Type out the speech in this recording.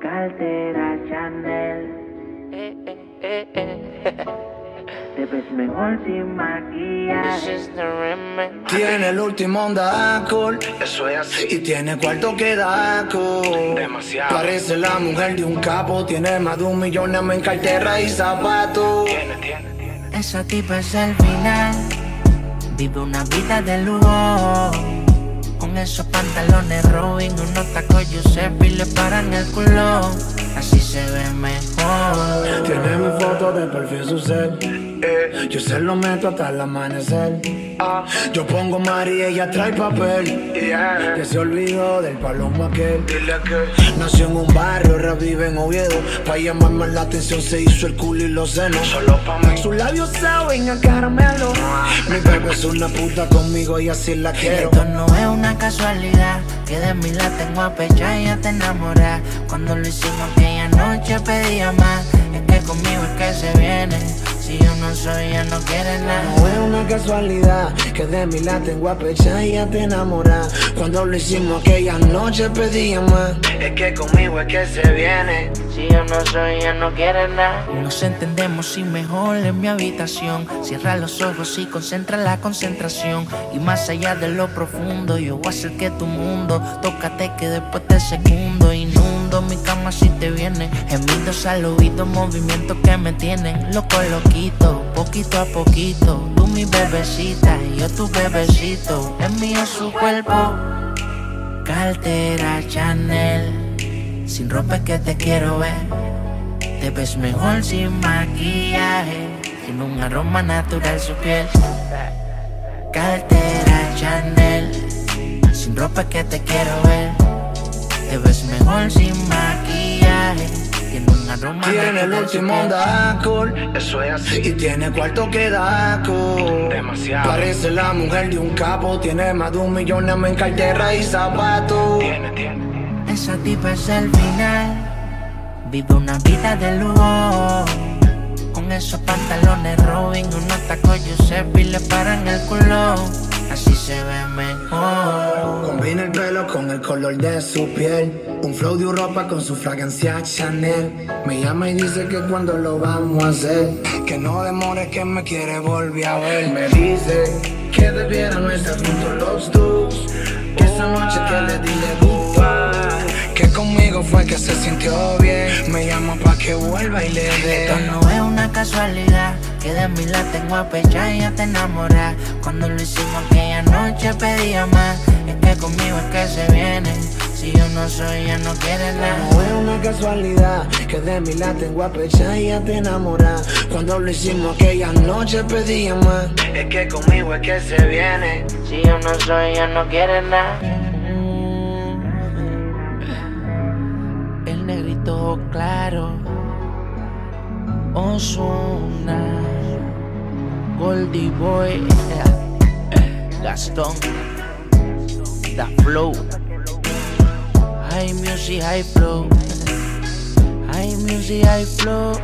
Cartera Chanel. Eh, eh, eh, eh. Te ves mejor sin maquillaje. Tiene el último onda alcohol, eso es así. Y tiene cuarto que da asco. Demasiado. Parece la mujer de un capo, tiene más de un millón en cartera y zapatos. Tiene, tiene, tiene. Esa tipa es el final. Vive una vida de lujo. Con esos pantalones Robin, unos tacos Giuseppe y le paran el culo. Así se ve mejor. Tiene mi foto de perfil su set. Eh, yo se lo meto hasta el amanecer. Yo pongo María y ella trae papel. Yeah. Que se olvidó del palomo aquel. Dile que Nació en un barrio, ahora vive en Oviedo. Pa' llamar más la atención se hizo el culo y los senos. solo pa' mí. Sus labios saben a caramelo. Mi bebé es una puta conmigo y así la quiero. Esto no es una casualidad, que de mí la tengo a pecha y ya te enamoras. Cuando lo hicimos aquella noche pedía más, es que conmigo es que se viene. Si yo no soy, ella no quiere nada. No es una casualidad que de mí la tengo a pecha y ya te enamoras. Cuando lo hicimos aquella noche pedía más. Es que conmigo es que se viene. Si yo no soy, ella no quiere nada. Nos entendemos y mejor en mi habitación. Cierra los ojos y concentra la concentración. Y más allá de lo profundo, yo voy a hacer que tu mundo tócate que después te segundo. Mi cama si te viene. Gemidos al oído, movimientos que me tienen loco, loquito. Poquito a poquito, tú mi bebecita yo tu bebecito. Es mío su cuerpo. Cartera Chanel. Sin ropa que te quiero ver. Te ves mejor sin maquillaje. Tiene un aroma natural su piel. Cartera Chanel. Sin ropa que te quiero ver. Te ves mejor sin maquillaje. Tiene un aroma Tiene el último alcohol. Eso es así. Y tiene cuarto que da. Demasiado. Parece la mujer de un capo. Tiene más de un millón en cartera y zapatos. Tiene, tiene, tiene. Esa tipa es el final. Vive una vida de lujo. Con esos pantalones Robin, unos tacos Giuseppe y le paran el culo. Así se ve mejor. Combina el pelo con el color de su piel. Un flow de Europa con su fragancia Chanel. Me llama y dice que cuando lo vamos a hacer. Que no demore que me quiere volver a ver. Me dice que debieran estar juntos los dos. Que esa noche que le di le. Que conmigo fue que se sintió bien. Me llama pa' que vuelva y le dé. Esto no es una casualidad, que de mí la tengo a pecha y ya te enamoras. Cuando lo hicimos aquella noche pedía más, es que conmigo es que se viene. Si yo no soy, ella no quiere nada. No es una casualidad que de mí la tengo a pecha y ya te enamoras. Cuando lo hicimos aquella noche pedía más. Es que conmigo es que se viene. Si yo no soy, ella no quiere nada. El negrito claro. Osuna. Goldie Boy. Eh, eh, Gastón. Da Flow. High music, high flow. High music, high flow.